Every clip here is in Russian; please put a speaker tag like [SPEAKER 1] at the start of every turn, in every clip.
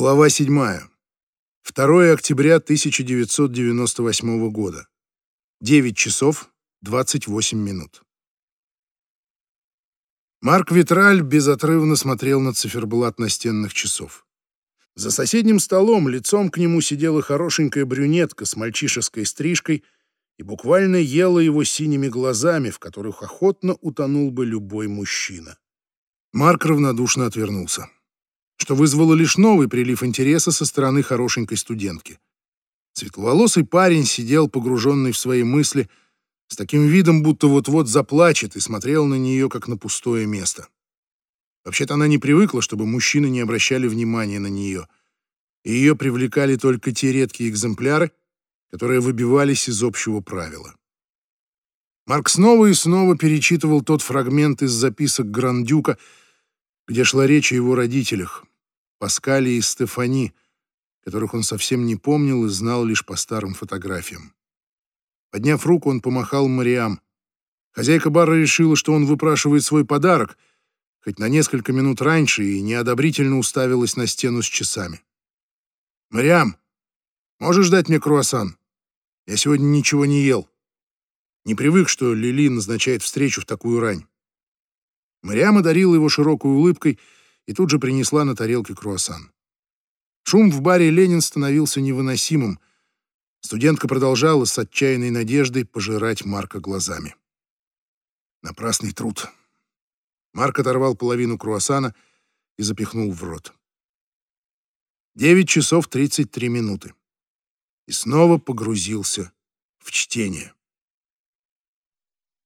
[SPEAKER 1] Глава 7. 2 октября 1998 года. 9 часов 28 минут. Марк Витраль безотрывно смотрел на циферблат настенных часов. За соседним столом лицом к нему сидела хорошенькая брюнетка с мальчишеской стрижкой и буквально ела его синими глазами, в которых охотно утонул бы любой мужчина. Марк равнодушно отвернулся что вызвало лишь новый прилив интереса со стороны хорошенькой студентки. Светловолосый парень сидел погруженный в свои мысли, с таким видом, будто вот-вот заплачет, и смотрел на нее, как на пустое место. Вообще-то она не привыкла, чтобы мужчины не обращали внимания на нее, и ее привлекали только те редкие экземпляры, которые выбивались из общего правила. Марк снова и снова перечитывал тот фрагмент из записок Грандюка, где шла речь о его родителях, Паскали и Стефани, которых он совсем не помнил и знал лишь по старым фотографиям. Подняв руку, он помахал Мариам. Хозяйка бара решила, что он выпрашивает свой подарок, хоть на несколько минут раньше, и неодобрительно уставилась на стену с часами. «Мариам, можешь дать мне круассан? Я сегодня ничего не ел. Не привык, что Лили назначает встречу в такую рань». Мариам одарила его широкой улыбкой — и тут же принесла на тарелке круассан. Шум в баре «Ленин» становился невыносимым. Студентка продолжала с отчаянной надеждой пожирать Марка глазами. Напрасный труд. Марк оторвал половину круассана и запихнул в рот. Девять часов тридцать три минуты. И снова погрузился в чтение.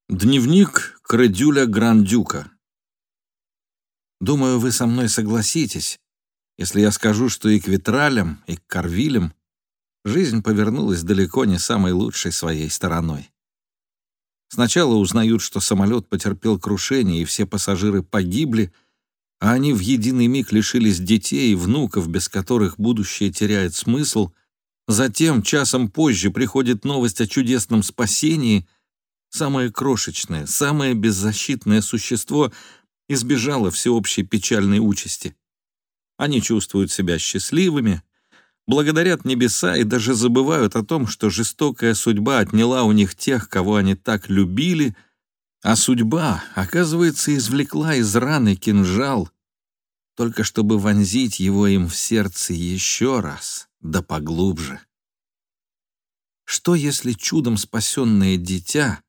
[SPEAKER 2] Дневник Кредюля Грандюка. Думаю, вы со мной согласитесь, если я скажу, что и к Витралям, и к Карвилям жизнь повернулась далеко не самой лучшей своей стороной. Сначала узнают, что самолет потерпел крушение, и все пассажиры погибли, а они в единый миг лишились детей и внуков, без которых будущее теряет смысл. Затем, часом позже, приходит новость о чудесном спасении. Самое крошечное, самое беззащитное существо избежала всеобщей печальной участи. Они чувствуют себя счастливыми, благодарят небеса и даже забывают о том, что жестокая судьба отняла у них тех, кого они так любили, а судьба, оказывается, извлекла из раны кинжал, только чтобы вонзить его им в сердце еще раз, да поглубже. Что, если чудом спасенное дитя,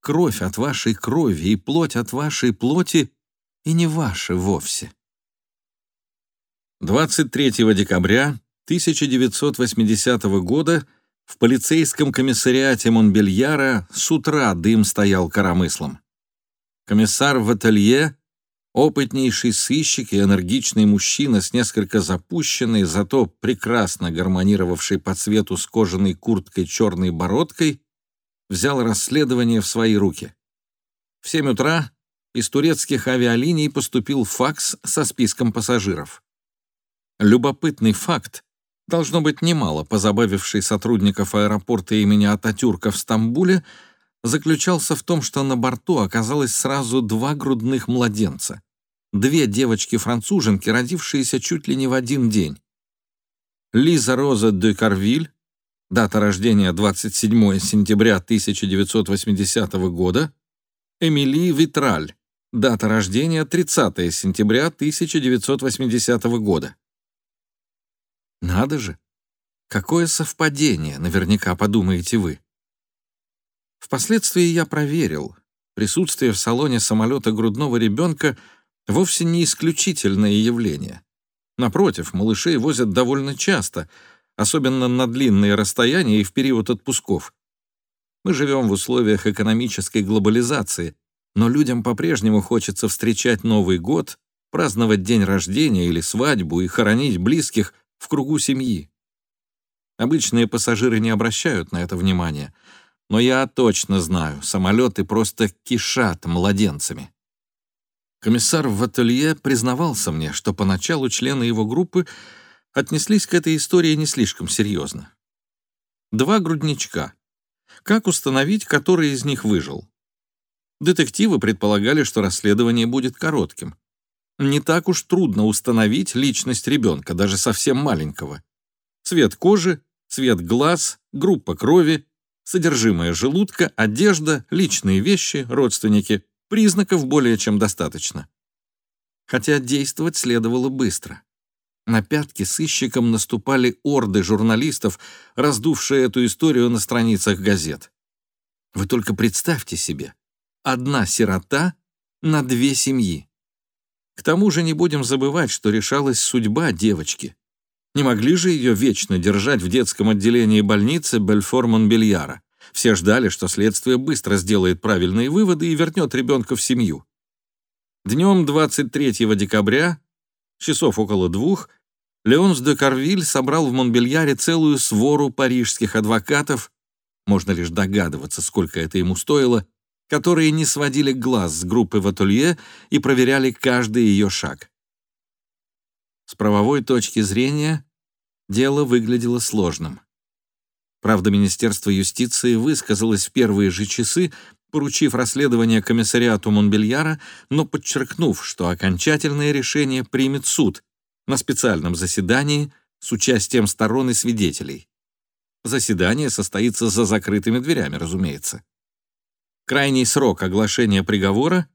[SPEAKER 2] кровь от вашей крови и плоть от вашей плоти и не ваше вовсе. 23 декабря 1980 года в полицейском комиссариате Монбельяра с утра дым стоял коромыслом. Комиссар в ателье, опытнейший сыщик и энергичный мужчина с несколько запущенной, зато прекрасно гармонировавшей по цвету с кожаной курткой черной бородкой, взял расследование в свои руки. В 7 утра из турецких авиалиний поступил факс со списком пассажиров. Любопытный факт, должно быть немало позабавивший сотрудников аэропорта имени Ататюрка в Стамбуле, заключался в том, что на борту оказалось сразу два грудных младенца. Две девочки-француженки, родившиеся чуть ли не в один день. Лиза Роза де Карвиль, дата рождения 27 сентября 1980 года, Эмили Витраль, Дата рождения 30 сентября 1980 года. Надо же! Какое совпадение, наверняка подумаете вы. Впоследствии я проверил. Присутствие в салоне самолета грудного ребенка вовсе не исключительное явление. Напротив, малышей возят довольно часто, особенно на длинные расстояния и в период отпусков. Мы живем в условиях экономической глобализации — но людям по-прежнему хочется встречать Новый год, праздновать день рождения или свадьбу и хоронить близких в кругу семьи. Обычные пассажиры не обращают на это внимания, но я точно знаю, самолеты просто кишат младенцами. Комиссар в ателье признавался мне, что поначалу члены его группы отнеслись к этой истории не слишком серьезно. Два грудничка. Как установить, который из них выжил? Детективы предполагали, что расследование будет коротким. не так уж трудно установить личность ребенка, даже совсем маленького. Цвет кожи, цвет глаз, группа крови, содержимое желудка, одежда, личные вещи, родственники. Признаков более чем достаточно. Хотя действовать следовало быстро. На пятки сыщикам наступали орды журналистов, раздувшие эту историю на страницах газет. Вы только представьте себе, одна сирота на две семьи. К тому же не будем забывать, что решалась судьба девочки. Не могли же ее вечно держать в детском отделении больницы Бельфор-Монбельяра. Все ждали, что следствие быстро сделает правильные выводы и вернет ребенка в семью. Днем 23 декабря, часов около двух, Леонс де Карвиль собрал в Монбельяре целую свору парижских адвокатов, можно лишь догадываться, сколько это ему стоило, которые не сводили глаз с группы в ателье и проверяли каждый ее шаг. С правовой точки зрения дело выглядело сложным. Правда, Министерство юстиции высказалось в первые же часы, поручив расследование комиссариату Монбельяра, но подчеркнув, что окончательное решение примет суд на специальном заседании с участием сторон и свидетелей. Заседание состоится за закрытыми дверями, разумеется. Крайний срок оглашения приговора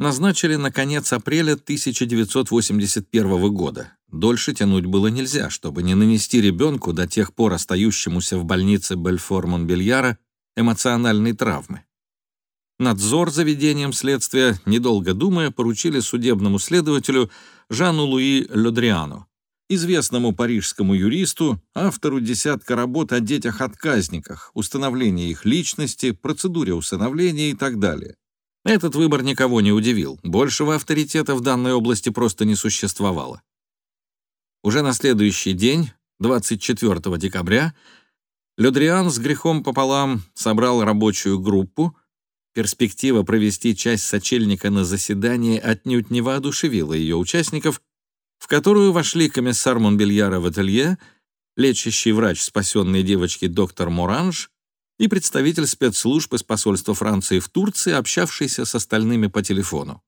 [SPEAKER 2] назначили на конец апреля 1981 года. Дольше тянуть было нельзя, чтобы не нанести ребенку, до тех пор остающемуся в больнице Бельфор-Монбельяра, эмоциональной травмы. Надзор за ведением следствия, недолго думая, поручили судебному следователю Жану Луи Лодриану, известному парижскому юристу, автору десятка работ о детях-отказниках, установлении их личности, процедуре усыновления и так далее. Этот выбор никого не удивил, большего авторитета в данной области просто не существовало. Уже на следующий день, 24 декабря, Ледриан с грехом пополам собрал рабочую группу, Перспектива провести часть сочельника на заседании отнюдь не воодушевила ее участников, в которую вошли комиссар Монбельяра в ателье, лечащий врач спасенной девочки доктор Моранж и представитель спецслужб из посольства Франции в Турции, общавшийся с остальными по телефону.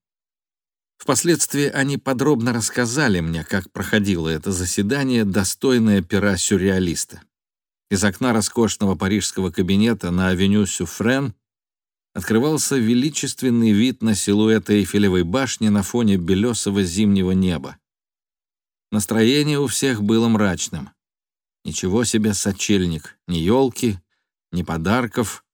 [SPEAKER 2] Впоследствии они подробно рассказали мне, как проходило это заседание, достойное пера сюрреалиста. Из окна роскошного парижского кабинета на авеню Сюфрен открывался величественный вид на силуэт Эйфелевой башни на фоне белесого зимнего неба. Настроение у всех было мрачным. Ничего себе сочельник, ни елки, ни подарков.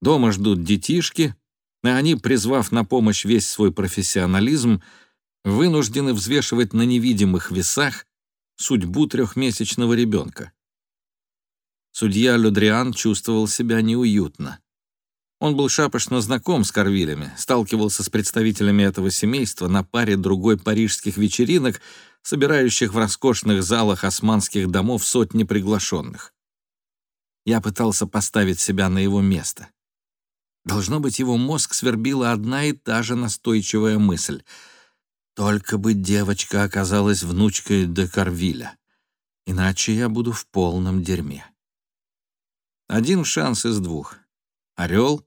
[SPEAKER 2] Дома ждут детишки, и они, призвав на помощь весь свой профессионализм, вынуждены взвешивать на невидимых весах судьбу трехмесячного ребенка. Судья Людриан чувствовал себя неуютно. Он был шапошно знаком с Корвилями, сталкивался с представителями этого семейства на паре другой парижских вечеринок, собирающих в роскошных залах османских домов сотни приглашенных. Я пытался поставить себя на его место. Должно быть, его мозг свербила одна и та же настойчивая мысль. Только бы девочка оказалась внучкой де Карвиля, иначе я буду в полном дерьме. Один шанс из двух. Орел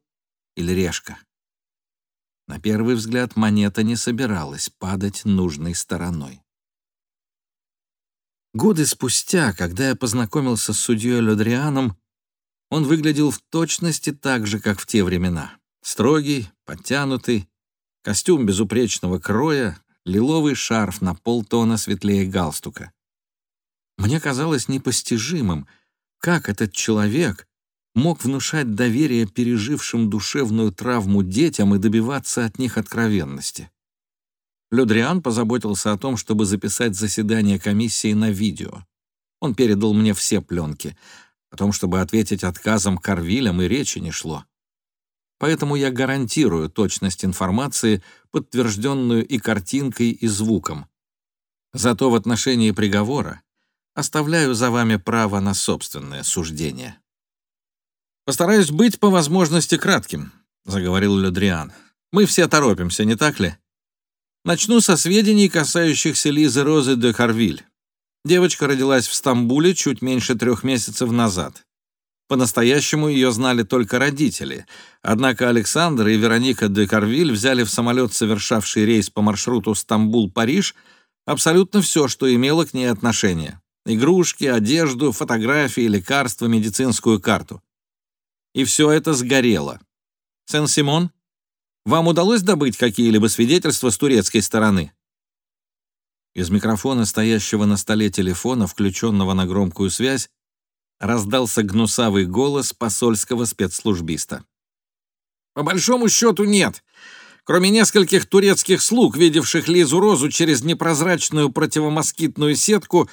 [SPEAKER 2] или решка. На первый взгляд монета не собиралась падать нужной стороной. Годы спустя, когда я познакомился с судьей Лодрианом, он выглядел в точности так же, как в те времена. Строгий, подтянутый, костюм безупречного кроя, лиловый шарф на полтона светлее галстука. Мне казалось непостижимым, как этот человек мог внушать доверие пережившим душевную травму детям и добиваться от них откровенности. Людриан позаботился о том, чтобы записать заседание комиссии на видео. Он передал мне все пленки. О том, чтобы ответить отказом Карвилям, и речи не шло. Поэтому я гарантирую точность информации, подтвержденную и картинкой, и звуком. Зато в отношении приговора оставляю за вами право на собственное суждение. «Постараюсь быть по возможности кратким», — заговорил Ледриан. «Мы все торопимся, не так ли? Начну со сведений, касающихся Лизы Розы де Харвиль. Девочка родилась в Стамбуле чуть меньше трех месяцев назад. По-настоящему ее знали только родители. Однако Александр и Вероника де Карвиль взяли в самолет, совершавший рейс по маршруту Стамбул-Париж, абсолютно все, что имело к ней отношение. Игрушки, одежду, фотографии, лекарства, медицинскую карту. И все это сгорело. Сен-Симон, вам удалось добыть какие-либо свидетельства с турецкой стороны? Из микрофона, стоящего на столе телефона, включенного на громкую связь, раздался гнусавый голос посольского спецслужбиста. «По большому счету нет. Кроме нескольких турецких слуг, видевших Лизу Розу через непрозрачную противомоскитную сетку,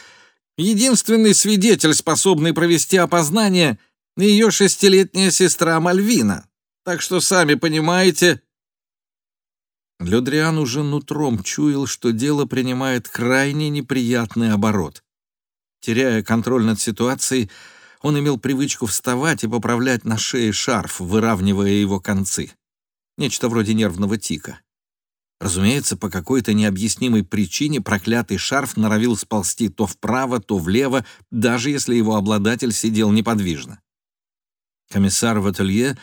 [SPEAKER 2] единственный свидетель, способный провести опознание, ее шестилетняя сестра Мальвина. Так что, сами понимаете, Лёдриан уже нутром чуял, что дело принимает крайне неприятный оборот. Теряя контроль над ситуацией, он имел привычку вставать и поправлять на шее шарф, выравнивая его концы. Нечто вроде нервного тика. Разумеется, по какой-то необъяснимой причине проклятый шарф норовил сползти то вправо, то влево, даже если его обладатель сидел неподвижно. Комиссар в ателье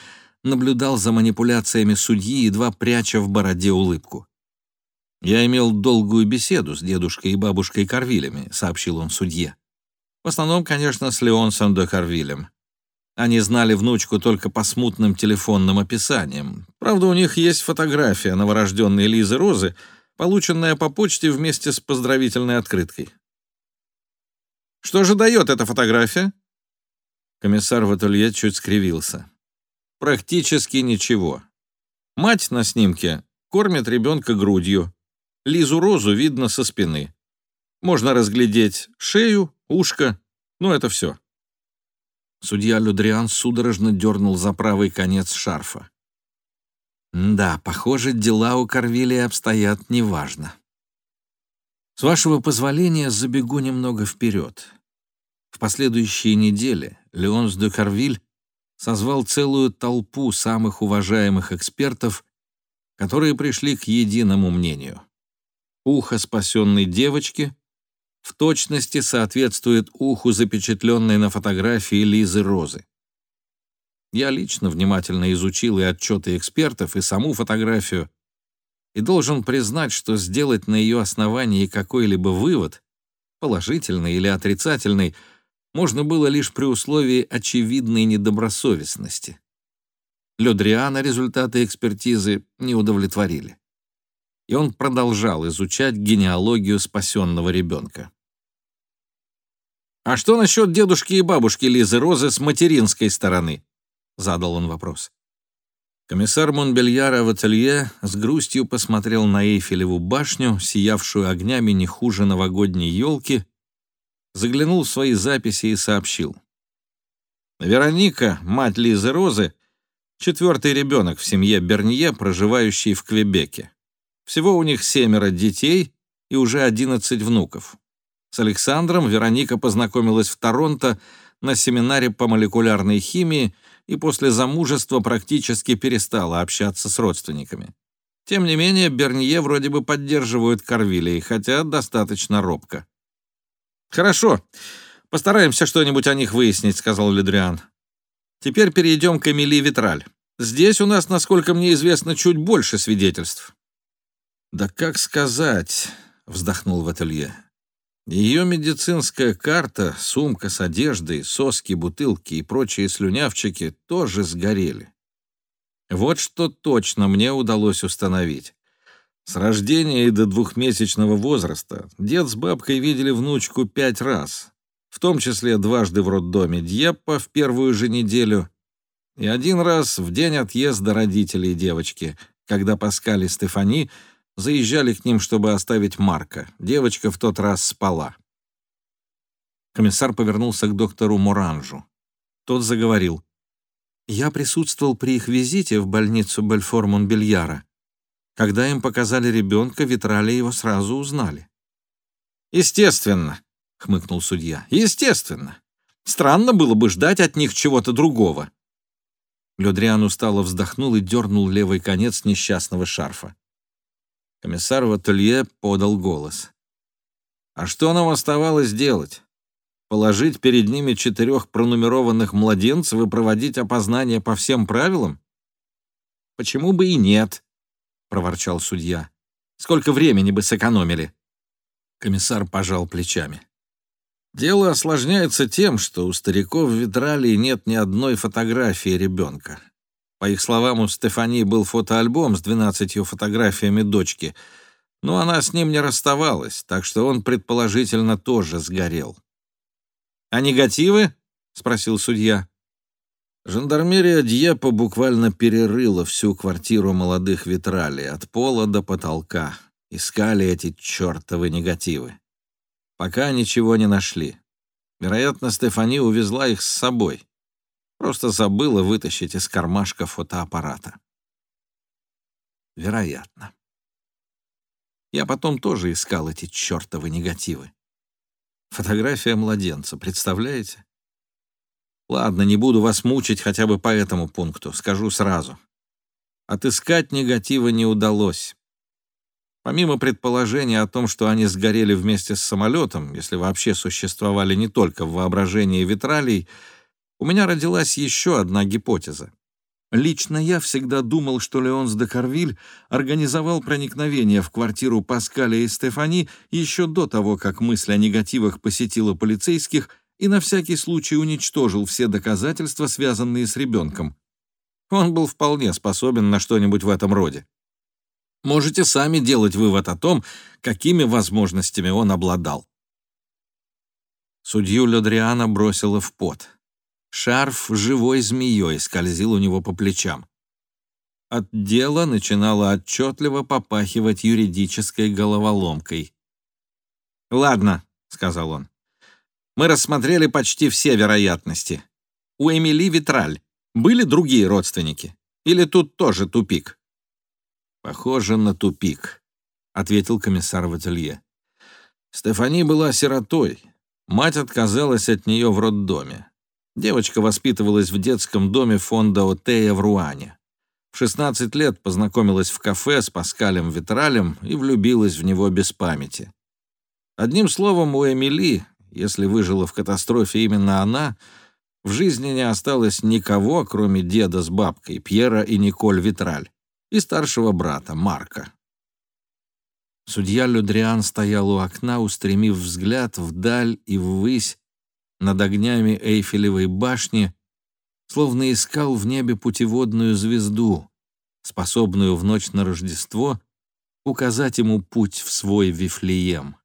[SPEAKER 2] наблюдал за манипуляциями судьи, едва пряча в бороде улыбку. «Я имел долгую беседу с дедушкой и бабушкой Карвилями», — сообщил он судье. «В основном, конечно, с Леонсом де Карвилем. Они знали внучку только по смутным телефонным описаниям. Правда, у них есть фотография новорожденной Лизы Розы, полученная по почте вместе с поздравительной открыткой. «Что же дает эта фотография?» Комиссар в ателье чуть скривился. Практически ничего. Мать на снимке кормит ребенка грудью. Лизу Розу видно со спины. Можно разглядеть шею, ушко, ну это все. Судья Людриан судорожно дернул за правый конец шарфа. Да, похоже, дела у Корвилия обстоят неважно. С вашего позволения забегу немного вперед. В последующие недели Леонс де Карвиль созвал целую толпу самых уважаемых экспертов, которые пришли к единому мнению. Ухо спасенной девочки в точности соответствует уху, запечатленной на фотографии Лизы Розы. Я лично внимательно изучил и отчеты экспертов, и саму фотографию, и должен признать, что сделать на ее основании какой-либо вывод, положительный или отрицательный, можно было лишь при условии очевидной недобросовестности. Лёдриана результаты экспертизы не удовлетворили. И он продолжал изучать генеалогию спасенного ребенка. «А что насчет дедушки и бабушки Лизы Розы с материнской стороны?» — задал он вопрос. Комиссар Монбельяра в ателье с грустью посмотрел на Эйфелеву башню, сиявшую огнями не хуже новогодней елки, заглянул в свои записи и сообщил. Вероника, мать Лизы Розы, четвертый ребенок в семье Бернье, проживающий в Квебеке. Всего у них семеро детей и уже одиннадцать внуков. С Александром Вероника познакомилась в Торонто на семинаре по молекулярной химии и после замужества практически перестала общаться с родственниками. Тем не менее, Бернье вроде бы поддерживают Корвилей, хотя достаточно робко. «Хорошо. Постараемся что-нибудь о них выяснить», — сказал Ледриан. «Теперь перейдем к Эмилии Витраль. Здесь у нас, насколько мне известно, чуть больше свидетельств». «Да как сказать», — вздохнул в ателье. Ее медицинская карта, сумка с одеждой, соски, бутылки и прочие слюнявчики тоже сгорели. Вот что точно мне удалось установить. С рождения и до двухмесячного возраста дед с бабкой видели внучку пять раз, в том числе дважды в роддоме Дьеппа в первую же неделю и один раз в день отъезда родителей девочки, когда Паскаль и Стефани заезжали к ним, чтобы оставить Марка. Девочка в тот раз спала. Комиссар повернулся к доктору Моранжу. Тот заговорил. «Я присутствовал при их визите в больницу Бельфор-Монбельяра. Когда им показали ребенка, Витрали его сразу узнали. «Естественно», — хмыкнул судья, — «естественно. Странно было бы ждать от них чего-то другого». Лёдриан устало вздохнул и дернул левый конец несчастного шарфа. Комиссар в ателье подал голос. «А что нам оставалось делать? Положить перед ними четырех пронумерованных младенцев и проводить опознание по всем правилам? Почему бы и нет, проворчал судья. Сколько времени бы сэкономили? Комиссар пожал плечами. Дело осложняется тем, что у стариков в Витралии нет ни одной фотографии ребенка. По их словам, у Стефании был фотоальбом с двенадцатью фотографиями дочки, но она с ним не расставалась, так что он, предположительно, тоже сгорел. «А негативы?» — спросил судья. Жандармерия Дьепа буквально перерыла всю квартиру молодых Витралей от пола до потолка. Искали эти чертовы негативы. Пока ничего не нашли. Вероятно, Стефани увезла их с собой. Просто забыла вытащить из кармашка фотоаппарата. Вероятно. Я потом тоже искал эти чертовы негативы. Фотография младенца, представляете? Ладно, не буду вас мучить хотя бы по этому пункту, скажу сразу. Отыскать негатива не удалось. Помимо предположения о том, что они сгорели вместе с самолетом, если вообще существовали не только в воображении Витралий, у меня родилась еще одна гипотеза. Лично я всегда думал, что Леонс де Карвиль организовал проникновение в квартиру Паскаля и Стефани еще до того, как мысль о негативах посетила полицейских и на всякий случай уничтожил все доказательства, связанные с ребенком. Он был вполне способен на что-нибудь в этом роде. Можете сами делать вывод о том, какими возможностями он обладал. Судью Ледриана бросила в пот. Шарф живой змеей скользил у него по плечам. От дела начинало отчетливо попахивать юридической головоломкой. «Ладно», — сказал он, — «мы рассмотрели почти все вероятности. У Эмили Витраль были другие родственники? Или тут тоже тупик?» «Похоже на тупик», — ответил комиссар в. Стефани была сиротой. Мать отказалась от нее в роддоме. Девочка воспитывалась в детском доме фонда Отея в Руане. В 16 лет познакомилась в кафе с Паскалем Витралем и влюбилась в него без памяти. Одним словом, у Эмили, если выжила в катастрофе именно она, в жизни не осталось никого, кроме деда с бабкой, Пьера и Николь Витраль, и старшего брата, Марка. Судья Людриан стоял у окна, устремив взгляд вдаль и ввысь, над огнями Эйфелевой башни, словно искал в небе путеводную звезду, способную в ночь на Рождество указать ему путь в свой Вифлеем.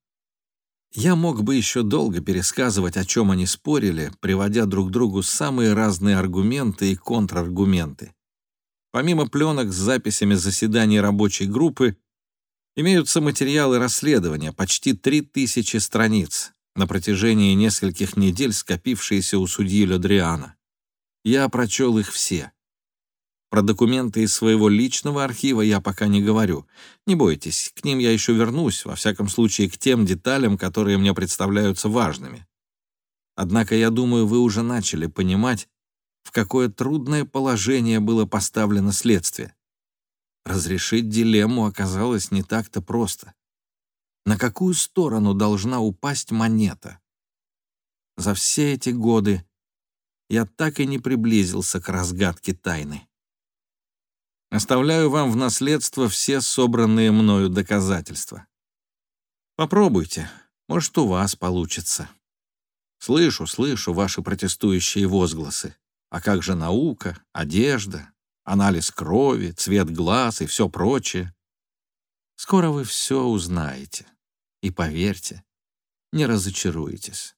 [SPEAKER 2] Я мог бы еще долго пересказывать, о чем они спорили, приводя друг другу самые разные аргументы и контраргументы. Помимо пленок с записями заседаний рабочей группы, имеются материалы расследования, почти 3000 страниц, на протяжении нескольких недель скопившиеся у судьи Ледриана. Я прочел их все. Про документы из своего личного архива я пока не говорю. Не бойтесь, к ним я еще вернусь, во всяком случае к тем деталям, которые мне представляются важными. Однако, я думаю, вы уже начали понимать, в какое трудное положение было поставлено следствие. Разрешить дилемму оказалось не так-то просто на какую сторону должна упасть монета. За все эти годы я так и не приблизился к разгадке тайны. Оставляю вам в наследство все собранные мною доказательства. Попробуйте, может, у вас получится. Слышу, слышу ваши протестующие возгласы. А как же наука, одежда, анализ крови, цвет глаз и все прочее? Скоро вы все узнаете. И поверьте, не разочаруетесь.